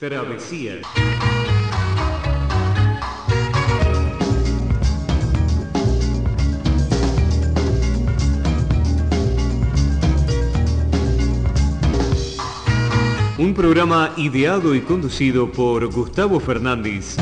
Travesía. Un programa ideado y conducido por Gustavo Fernández.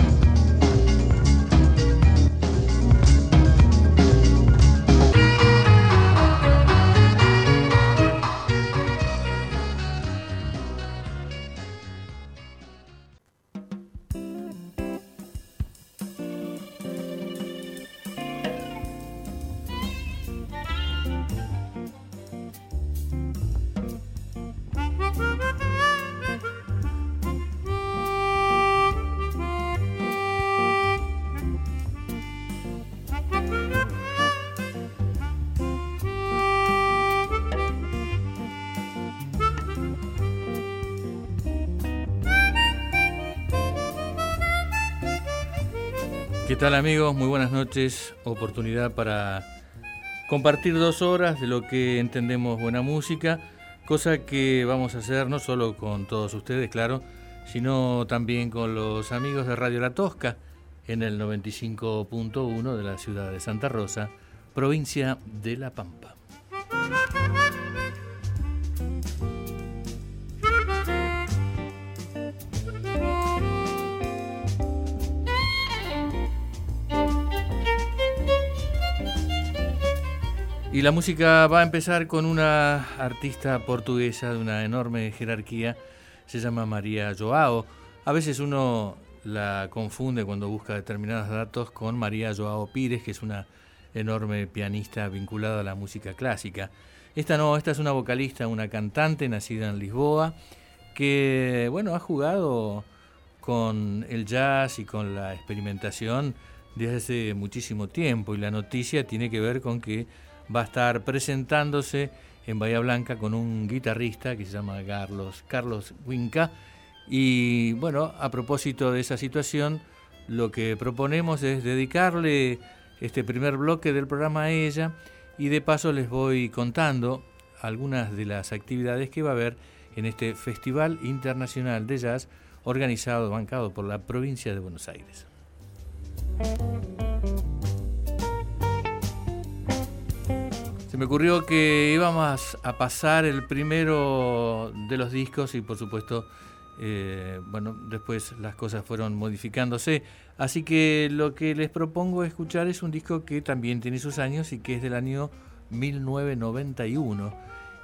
¿Qué tal amigos? Muy buenas noches. Oportunidad para compartir dos horas de lo que entendemos buena música, cosa que vamos a hacer no solo con todos ustedes, claro, sino también con los amigos de Radio La Tosca en el 95.1 de la ciudad de Santa Rosa, provincia de La Pampa. Y la música va a empezar con una artista portuguesa de una enorme jerarquía, se llama María Joao. A veces uno la confunde cuando busca determinados datos con María Joao Pires, que es una enorme pianista vinculada a la música clásica. Esta no, esta es una vocalista, una cantante nacida en Lisboa, que bueno, ha jugado con el jazz y con la experimentación desde hace muchísimo tiempo y la noticia tiene que ver con que va a estar presentándose en Bahía Blanca con un guitarrista que se llama Carlos, Carlos Winca. Y bueno, a propósito de esa situación, lo que proponemos es dedicarle este primer bloque del programa a ella y de paso les voy contando algunas de las actividades que va a haber en este Festival Internacional de Jazz organizado, bancado por la provincia de Buenos Aires. Se me ocurrió que íbamos a pasar el primero de los discos y por supuesto, eh, bueno, después las cosas fueron modificándose. Así que lo que les propongo escuchar es un disco que también tiene sus años y que es del año 1991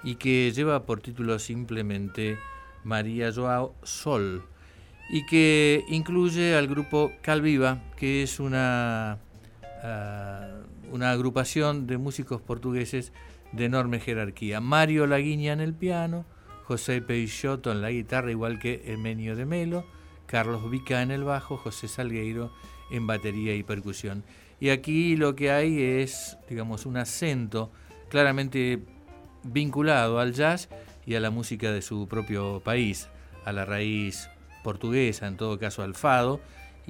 y que lleva por título simplemente María Joao Sol y que incluye al grupo Calviva, que es una... Ah, una agrupación de músicos portugueses de enorme jerarquía. Mario Laguiña en el piano, José Peixoto en la guitarra, igual que Emenio de Melo, Carlos Vica en el bajo, José Salgueiro en batería y percusión. Y aquí lo que hay es, digamos, un acento claramente vinculado al jazz y a la música de su propio país, a la raíz portuguesa, en todo caso al fado,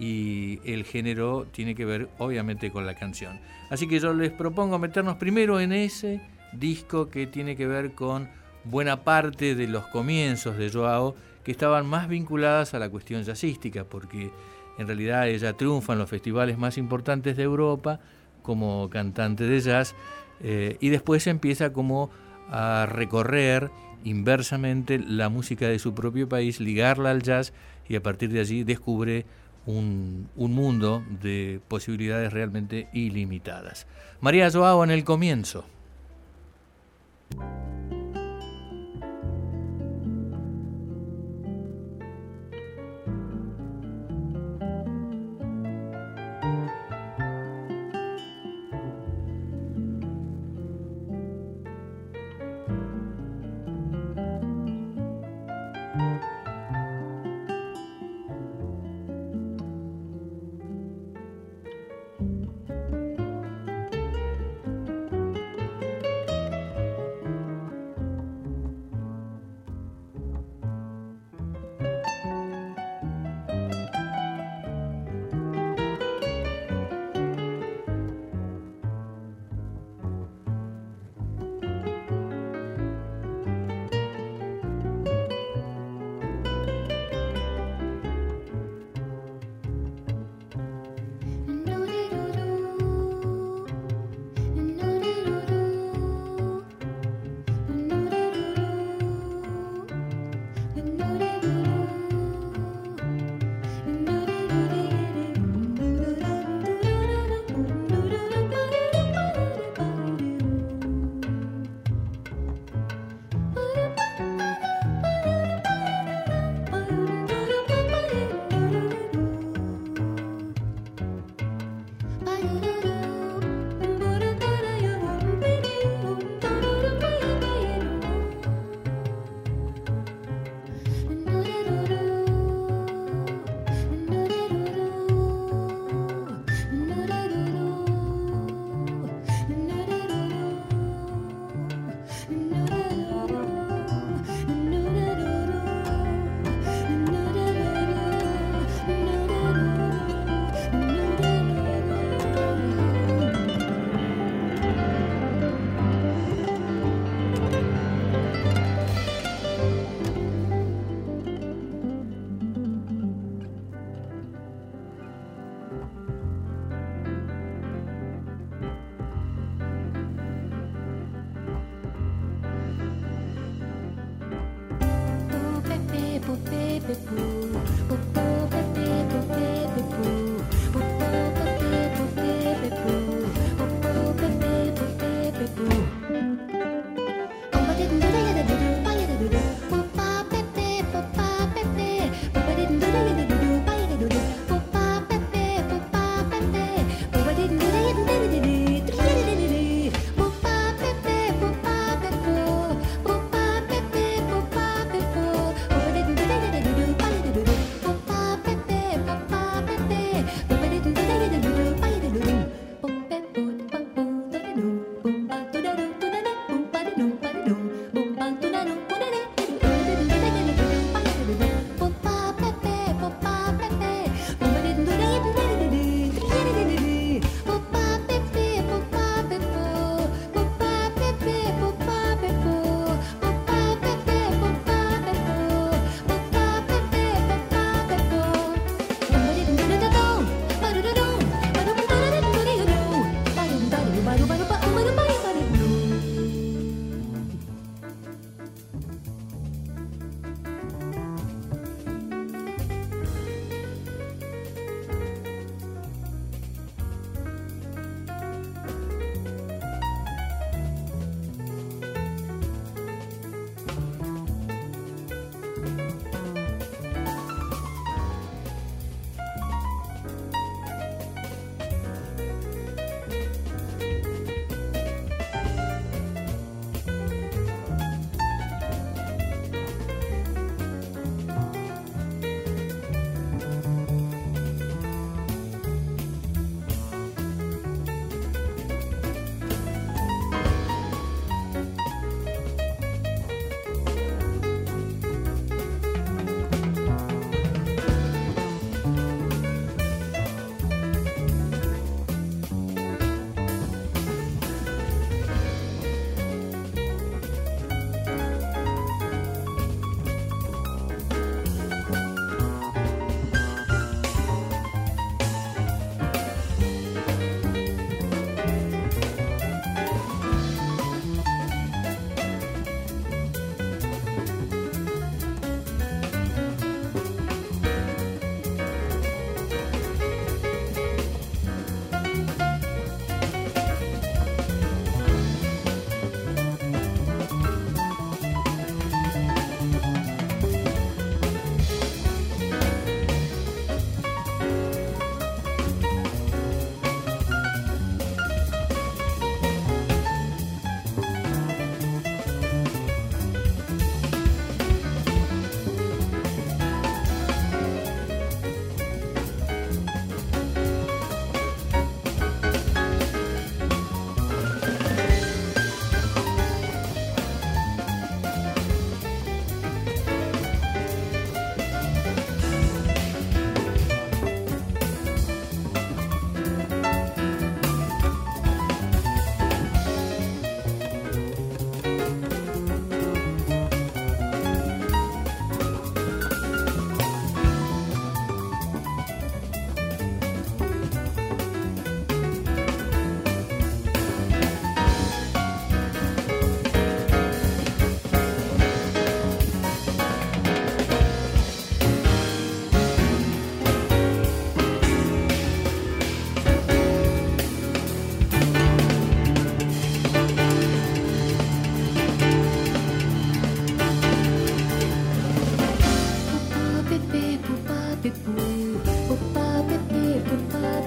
y el género tiene que ver obviamente con la canción. Así que yo les propongo meternos primero en ese disco que tiene que ver con buena parte de los comienzos de Joao que estaban más vinculadas a la cuestión jazzística, porque en realidad ella triunfa en los festivales más importantes de Europa como cantante de jazz eh, y después empieza como a recorrer inversamente la música de su propio país, ligarla al jazz y a partir de allí descubre un, mundo de posibilidades realmente ilimitadas. María Joao en el comienzo.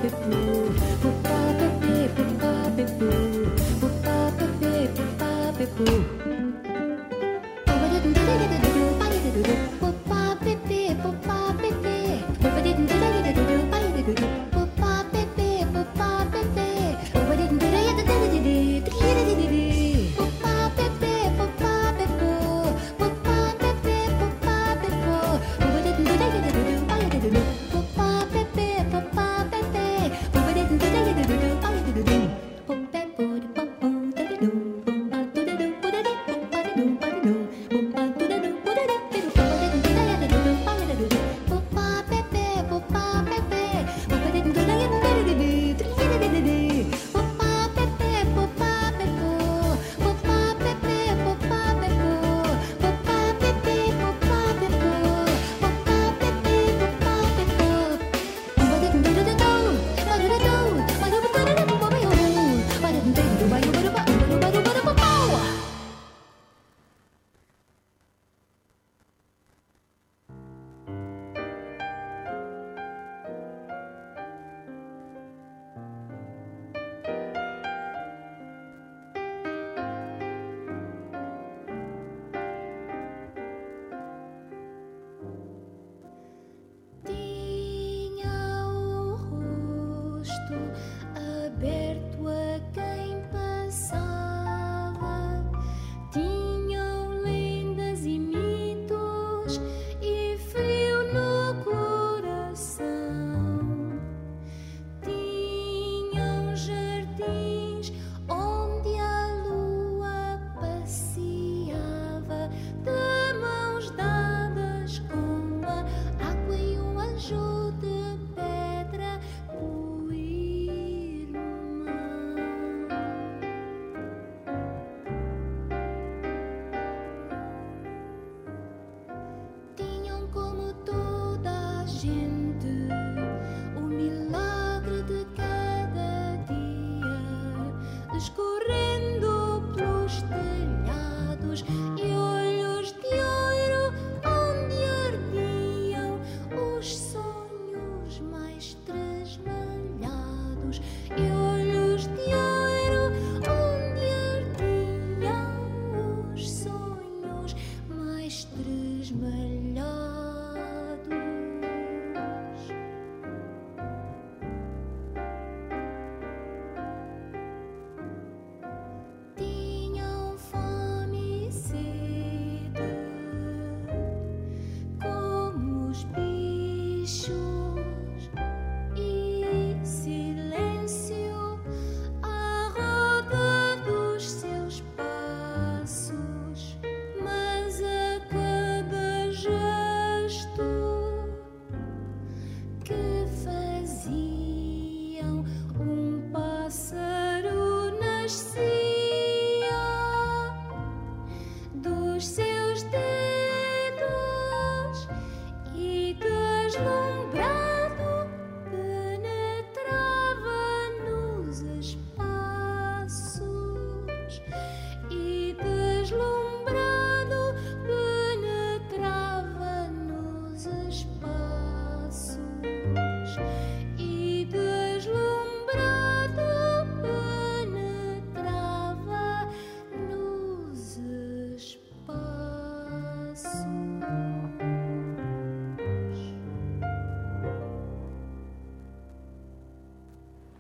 hypnose.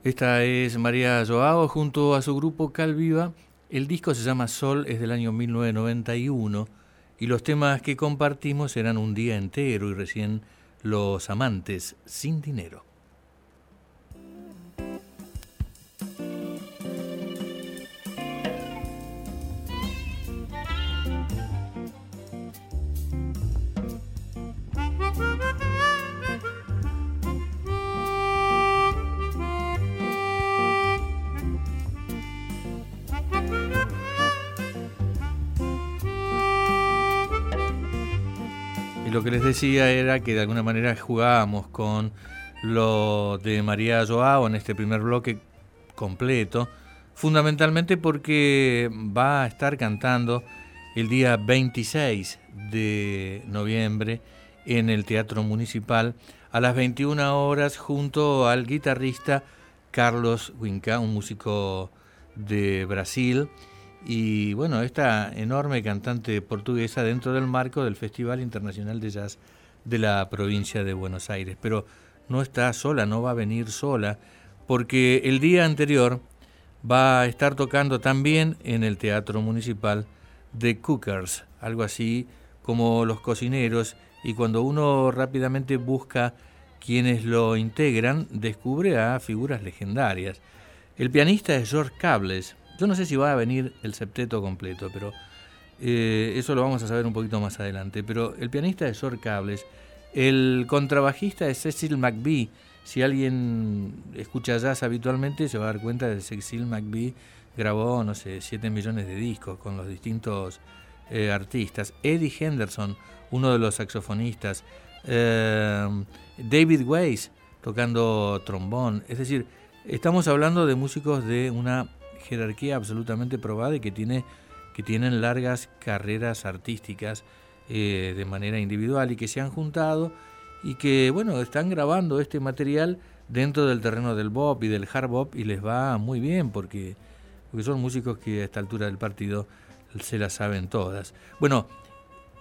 Esta es María Joao junto a su grupo Calviva. El disco se llama Sol, es del año 1991 y los temas que compartimos eran Un día entero y recién Los amantes sin dinero. Decía era que de alguna manera jugábamos con lo de María Joao en este primer bloque completo, fundamentalmente porque va a estar cantando el día 26 de noviembre en el Teatro Municipal a las 21 horas junto al guitarrista Carlos Winca, un músico de Brasil y bueno, esta enorme cantante portuguesa dentro del marco del Festival Internacional de Jazz de la provincia de Buenos Aires. Pero no está sola, no va a venir sola, porque el día anterior va a estar tocando también en el Teatro Municipal The Cookers, algo así como los cocineros, y cuando uno rápidamente busca quienes lo integran, descubre a figuras legendarias. El pianista es George Cables, yo no sé si va a venir el septeto completo, pero eh, eso lo vamos a saber un poquito más adelante. Pero el pianista es Sor Cables, el contrabajista es Cecil McBee. Si alguien escucha jazz habitualmente, se va a dar cuenta de que Cecil McBee grabó, no sé, 7 millones de discos con los distintos eh, artistas. Eddie Henderson, uno de los saxofonistas. Eh, David Weiss tocando trombón. Es decir, estamos hablando de músicos de una jerarquía absolutamente probada y que, tiene, que tienen largas carreras artísticas eh, de manera individual y que se han juntado y que, bueno, están grabando este material dentro del terreno del bop y del hard bop y les va muy bien porque, porque son músicos que a esta altura del partido se las saben todas. Bueno,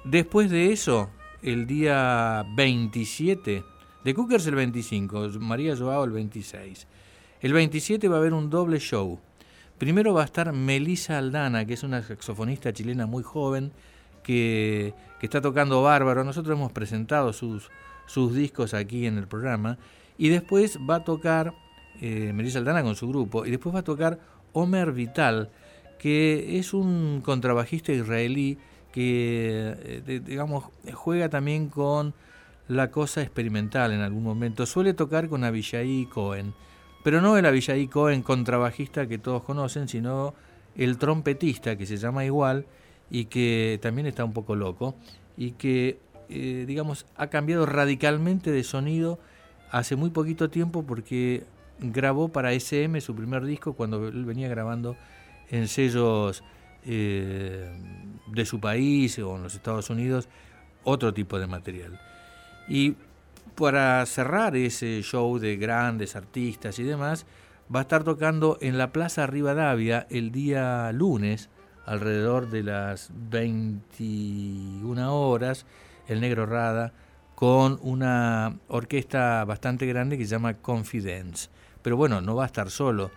después de eso, el día 27, de Cookers el 25, María Joao el 26. El 27 va a haber un doble show. Primero va a estar Melissa Aldana, que es una saxofonista chilena muy joven que, está tocando bárbaro. Nosotros hemos presentado sus, sus discos aquí en el programa. Y después va a tocar eh, Melissa Aldana con su grupo. Y después va a tocar Omer Vital, que es un contrabajista israelí que, eh, digamos, juega también con la cosa experimental en algún momento. Suele tocar con Abishai Cohen pero no el Avillaí Cohen contrabajista que todos conocen, sino el trompetista que se llama igual y que también está un poco loco y que, eh, digamos, ha cambiado radicalmente de sonido hace muy poquito tiempo porque grabó para SM su primer disco cuando él venía grabando en sellos eh, de su país o en los Estados Unidos otro tipo de material. Y para cerrar ese show de grandes artistas y demás, va a estar tocando en la Plaza Rivadavia el día lunes, alrededor de las 21 horas, el Negro Rada, con una orquesta bastante grande que se llama Confidence. Pero bueno, no va a estar solo,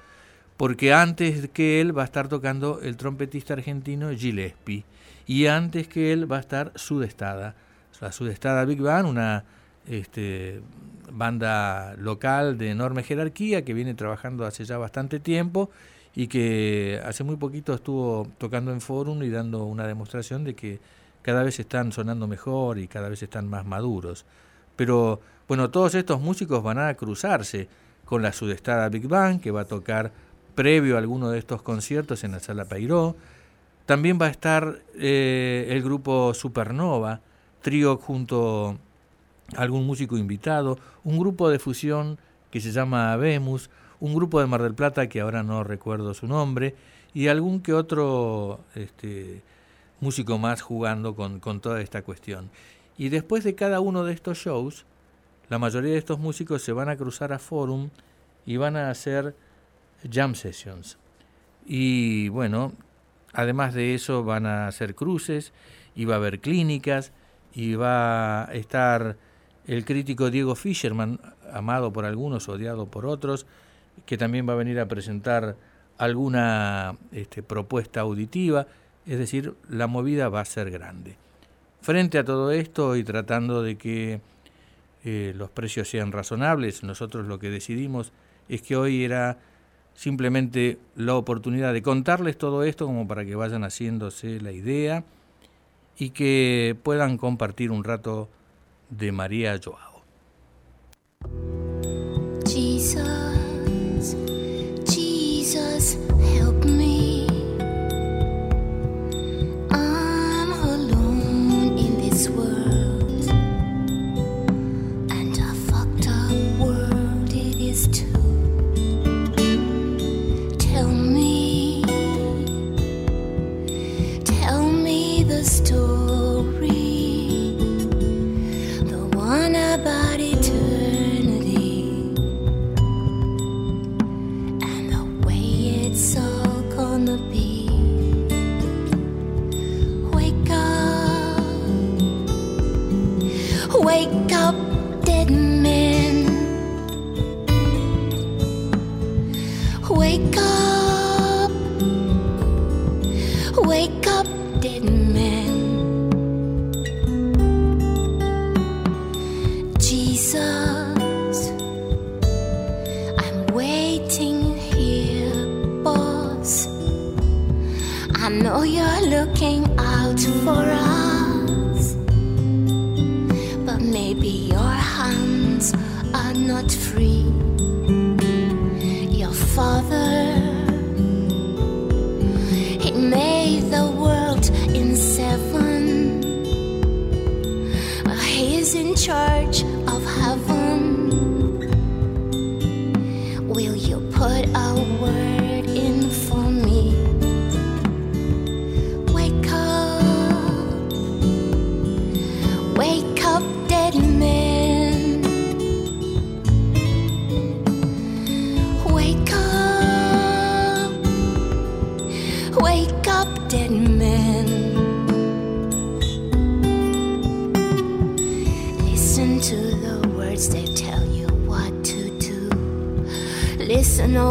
porque antes que él va a estar tocando el trompetista argentino Gillespie, y antes que él va a estar Sudestada, la Sudestada Big Band, una este, banda local de enorme jerarquía que viene trabajando hace ya bastante tiempo y que hace muy poquito estuvo tocando en Forum y dando una demostración de que cada vez están sonando mejor y cada vez están más maduros. Pero bueno, todos estos músicos van a cruzarse con la sudestada Big Bang que va a tocar previo a alguno de estos conciertos en la sala Pairó. También va a estar eh, el grupo Supernova, trío junto algún músico invitado, un grupo de fusión que se llama Vemus, un grupo de Mar del Plata que ahora no recuerdo su nombre, y algún que otro este, músico más jugando con, con toda esta cuestión. Y después de cada uno de estos shows, la mayoría de estos músicos se van a cruzar a Forum y van a hacer jam sessions. Y bueno, además de eso van a hacer cruces y va a haber clínicas y va a estar el crítico Diego Fisherman, amado por algunos, odiado por otros, que también va a venir a presentar alguna este, propuesta auditiva, es decir, la movida va a ser grande. Frente a todo esto y tratando de que eh, los precios sean razonables, nosotros lo que decidimos es que hoy era simplemente la oportunidad de contarles todo esto como para que vayan haciéndose la idea y que puedan compartir un rato de María Joao. I know you're looking out for us, but maybe your hands are not free. Your father, he made the world in seven, he's in charge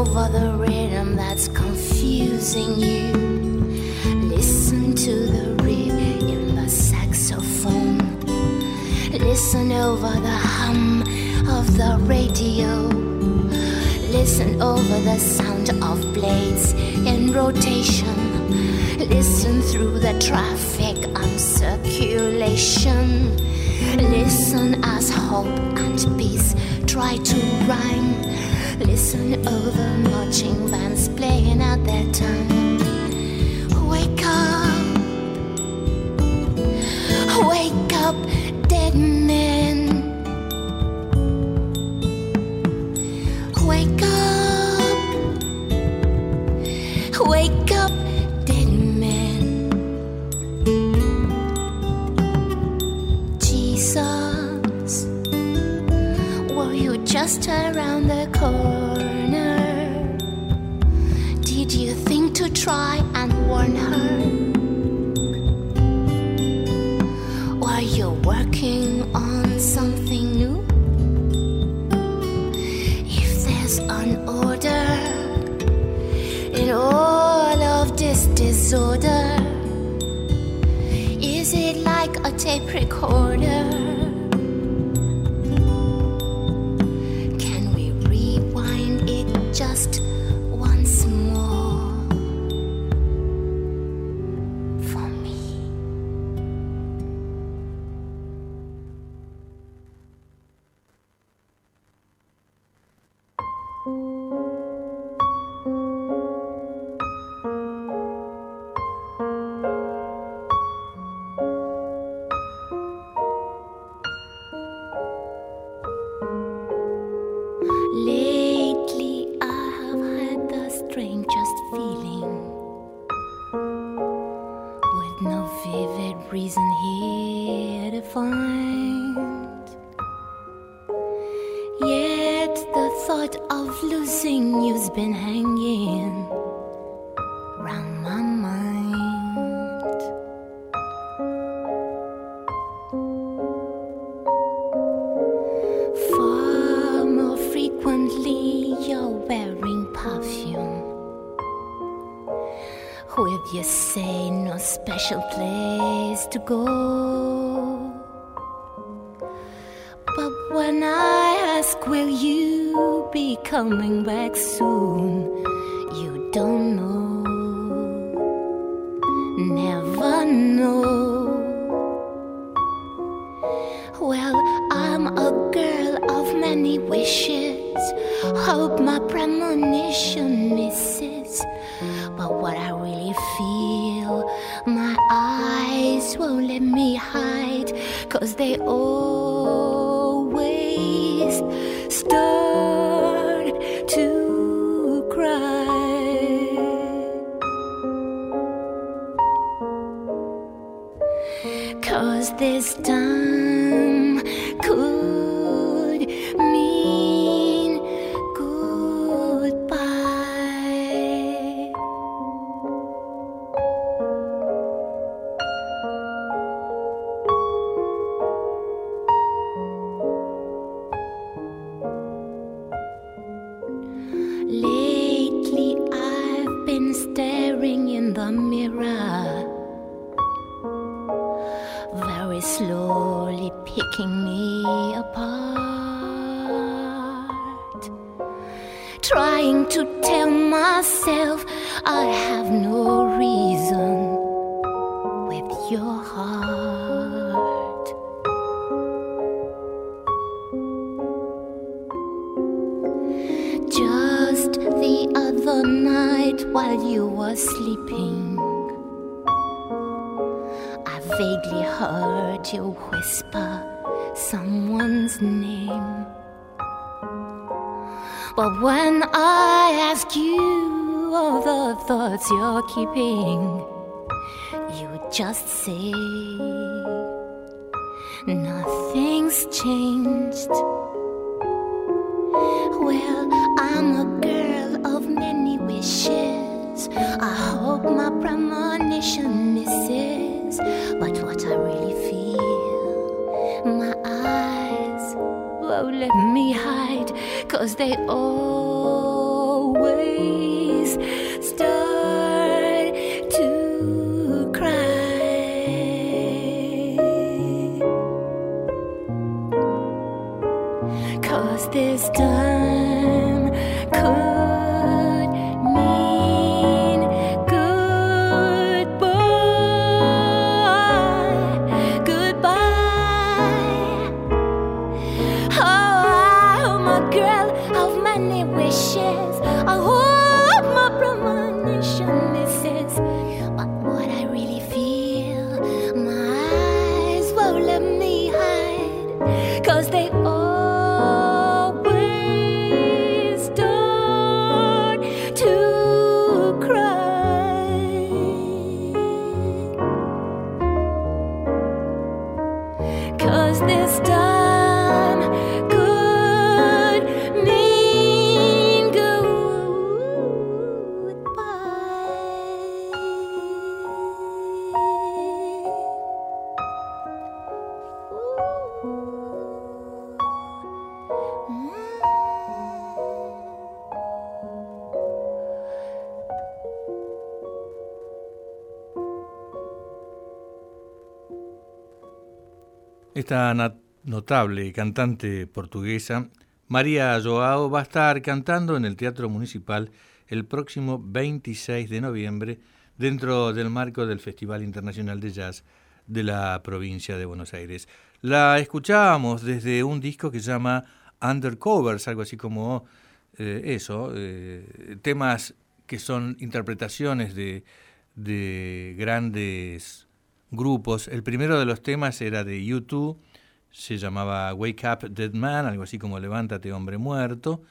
over the rhythm that's confusing you. Listen to the rhythm in the saxophone. Listen over the hum of the radio. Listen over the sound of blades in rotation. Listen through the traffic on circulation. Listen as hope and peace try to rhyme. Listen over marching bands playing out their time. Wake up, wake up, dead man. isn't here to find. Yet the thought of losing you's been hanging. Coming back soon? You don't know, never know. Well, I'm a girl of many wishes. Hope my premonition misses. But what I really feel, my eyes won't let me hide. Cause they always slowly picking me apart. Trying to tell myself I have no reason heard you whisper someone's name. But when I ask you all the thoughts you're keeping, you just say nothing's changed. Well, I'm a girl of many wishes. I hope my premonition misses. But what I really won't let me hide. Cause they always Esta notable cantante portuguesa, María Joao, va a estar cantando en el Teatro Municipal el próximo 26 de noviembre dentro del marco del Festival Internacional de Jazz de la provincia de Buenos Aires. La escuchábamos desde un disco que se llama Undercovers, algo así como eh, eso, eh, temas que son interpretaciones de, de grandes grupos. El primero de los temas era de U2, se llamaba Wake Up Dead Man, algo así como Levántate Hombre Muerto,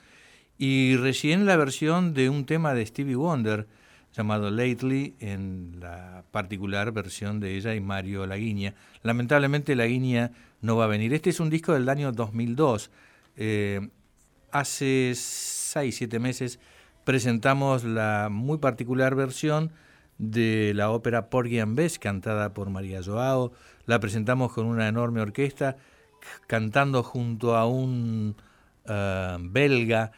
y recién la versión de un tema de Stevie Wonder llamado Lately, en la particular versión de ella y Mario Laguiña. Lamentablemente Laguiña no va a venir. Este es un disco del año 2002. Eh, hace 6, 7 meses presentamos la muy particular versión de la ópera Porgy and Bess cantada por María Joao. La presentamos con una enorme orquesta cantando junto a un eh, belga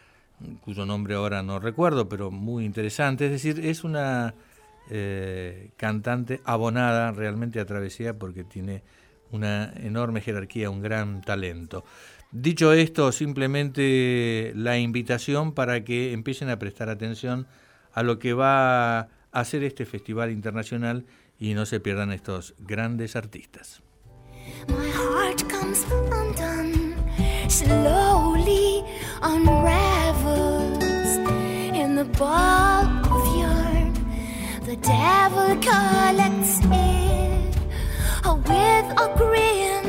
cuyo nombre ahora no recuerdo, pero muy interesante. Es decir, es una eh, cantante abonada, realmente atravesada porque tiene una enorme jerarquía, un gran talento. Dicho esto, simplemente la invitación para que empiecen a prestar atención a lo que va hacer este festival internacional y no se pierdan estos grandes artistas. My heart comes undone, slowly unravels in the ball of yarn. The devil collects it oh, with a grin.